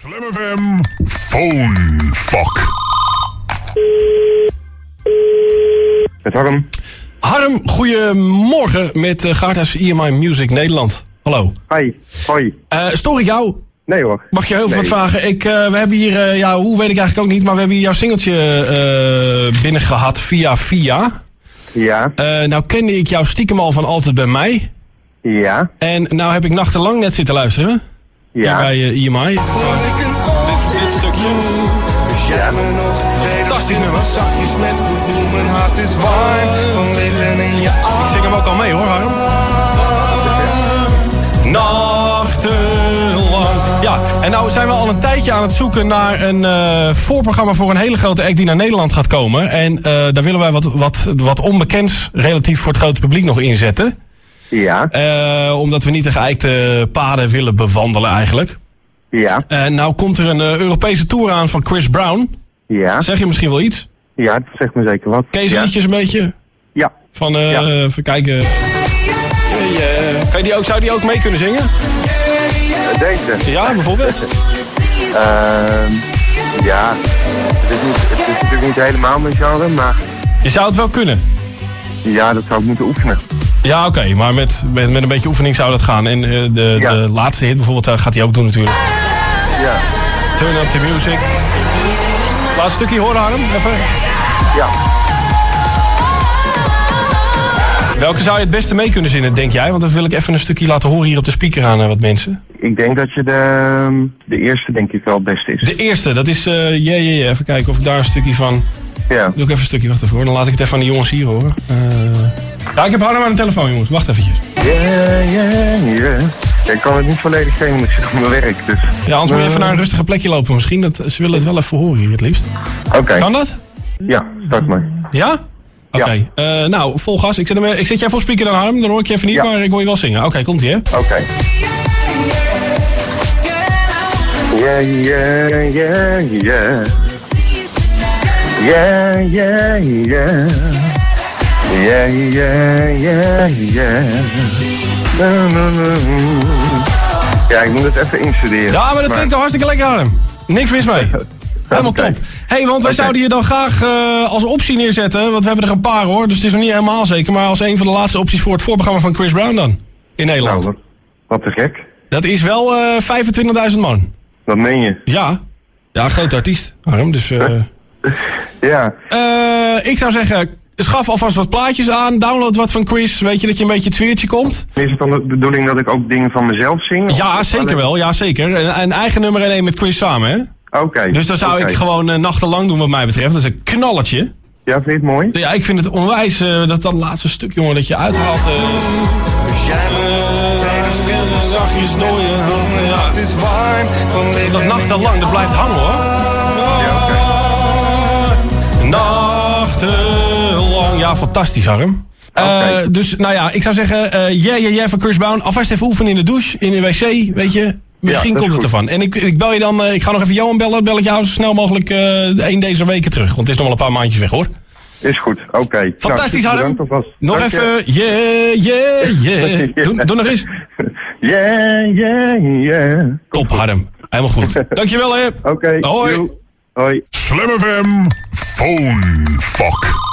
Slam FM Phone Fuck. Met Harm. Harm, goedemorgen met uh, Gaarthuis EMI Music Nederland. Hallo. Hi. Hoi. Eh stoor ik jou? Nee hoor. Mag je heel veel Nee. wat vragen? Ik, eh, we hebben hier, eh, ja, hoe weet ik eigenlijk ook niet, maar we hebben hier jouw singeltje eh binnengehad via via. Ja. Eh, nou kende ik jou stiekem al van altijd bij mij. Ja. En nou heb ik nachtenlang net zitten luisteren. Hier Ja. bij eh, EMI. Dit, dit stukje. Ja. Fantastisch nummer. Zachtjes met gevoel, mijn hart is warm van liggen in je armen. Ik zing hem ook al mee hoor, Harm. Nachtenlang. Ja, en nou zijn we al een tijdje aan het zoeken naar een eh, voorprogramma voor een hele grote act die naar Nederland gaat komen. En eh, daar willen wij wat, wat, wat onbekends relatief voor het grote publiek nog inzetten. Ja. Eh, omdat we niet de geëikte paden willen bewandelen eigenlijk. Ja. En nou komt er een eh, Europese tour aan van Chris Brown. Ja. Zeg je misschien wel iets? Ja, dat zegt me zeker wat. Ken je zijn ja. liedjes een beetje? Ja. Van, eh Ja. even kijken. Eh, kan je die ook, zou die ook mee kunnen zingen? Deze. Ja, bijvoorbeeld. Ehm ja. Het is, niet, het is natuurlijk niet helemaal mijn genre, maar Je zou het wel kunnen. ja, dat zou ik moeten oefenen. Ja, oké, maar met, met, met een beetje oefening zou dat gaan. En eh, de, Ja. de laatste hit bijvoorbeeld eh, gaat hij ook doen natuurlijk. Ja. Turn up the music. Laatste stukje horen, Harm. Even. Ja. Welke zou je het beste mee kunnen zingen, denk jij? Want dan wil ik even een stukje laten horen hier op de speaker aan eh, wat mensen. Ik denk dat je de, de eerste denk ik wel het beste is. De eerste, dat is... eh yeah, yeah, yeah. Even kijken of ik daar een stukje van... Ja. Doe ik even een stukje, wacht even hoor. Dan laat ik het even aan de jongens hier horen. Ja, ik heb Harm aan de telefoon, jongens. Wacht eventjes. Yeah, yeah, yeah. Ja, ik kan het niet volledig zingen, want ik zit op mijn werk, dus... Ja, anders moet je even naar een rustige plekje lopen misschien. Dat, ze willen het wel even horen hier het liefst. Oké. Kan dat? Ja, start maar. Ja? Oké. Ja. Eh, nou, vol gas. Ik zet, hem, ik zet jij voor speaker dan Harm. Dan hoor ik je even niet, Ja. maar ik hoor je wel zingen. Oké, komt ie hè? Oké. Yeah, yeah, yeah, yeah. Yeah, yeah, yeah. Yeah, yeah, yeah, yeah. Na, na, na. Ja, ik moet het even instuderen. Ja, maar dat klinkt toch hartstikke lekker Harm. Niks mis mee. Helemaal top. hey, want wij zouden je dan graag eh, als optie neerzetten. Want we hebben er een paar hoor. Dus het is nog niet helemaal zeker. Maar als een van de laatste opties voor het voorprogramma van Chris Brown dan. In Nederland. Nou, wat, wat te gek. Dat is wel eh 25.000 man. Wat meen je? Ja. Ja, groot artiest. Harm, dus... eh Ja, eh, ik zou zeggen, schaf alvast wat plaatjes aan. Download wat van Chris. Weet je dat je een beetje het sfeertje komt? is het dan de bedoeling dat ik ook dingen van mezelf zing? Ja, zeker wel. Ja, zeker. Een, een eigen nummer en één met Chris samen, hè? Oké. Dus dan zou ik gewoon eh, nachtenlang doen wat mij betreft. Dat is een knalletje. Ja, vind je het mooi? Ja, ik vind het onwijs eh, dat dat laatste stuk, jongen, dat je uithaalt. Dus jij zachtjes door je handen. Ja. Het is warm van dat nachtenlang, dat blijft hangen, hoor. Fantastisch, Harm. Eh, dus, nou ja, ik zou zeggen, eh yeah, yeah, yeah van Chris Brown. Alvast even oefenen in de douche, in de wc, weet je. Misschien komt het goed. ervan. En ik, ik bel je dan, eh, ik ga nog even Johan bellen. Bel ik jou zo snel mogelijk eh een deze weken terug. Want het is nog wel een paar maandjes weg, hoor. Is goed, oké. Fantastisch, nou, Harm. bedankt alvast. Nog Dank je. even, yeah, yeah, yeah. Doe, doe nog eens. Yeah, yeah, yeah. Top, Harm. Helemaal goed. Dankjewel, hè. Oké, Hoi. Hoi. Slam FM Phone Fuck.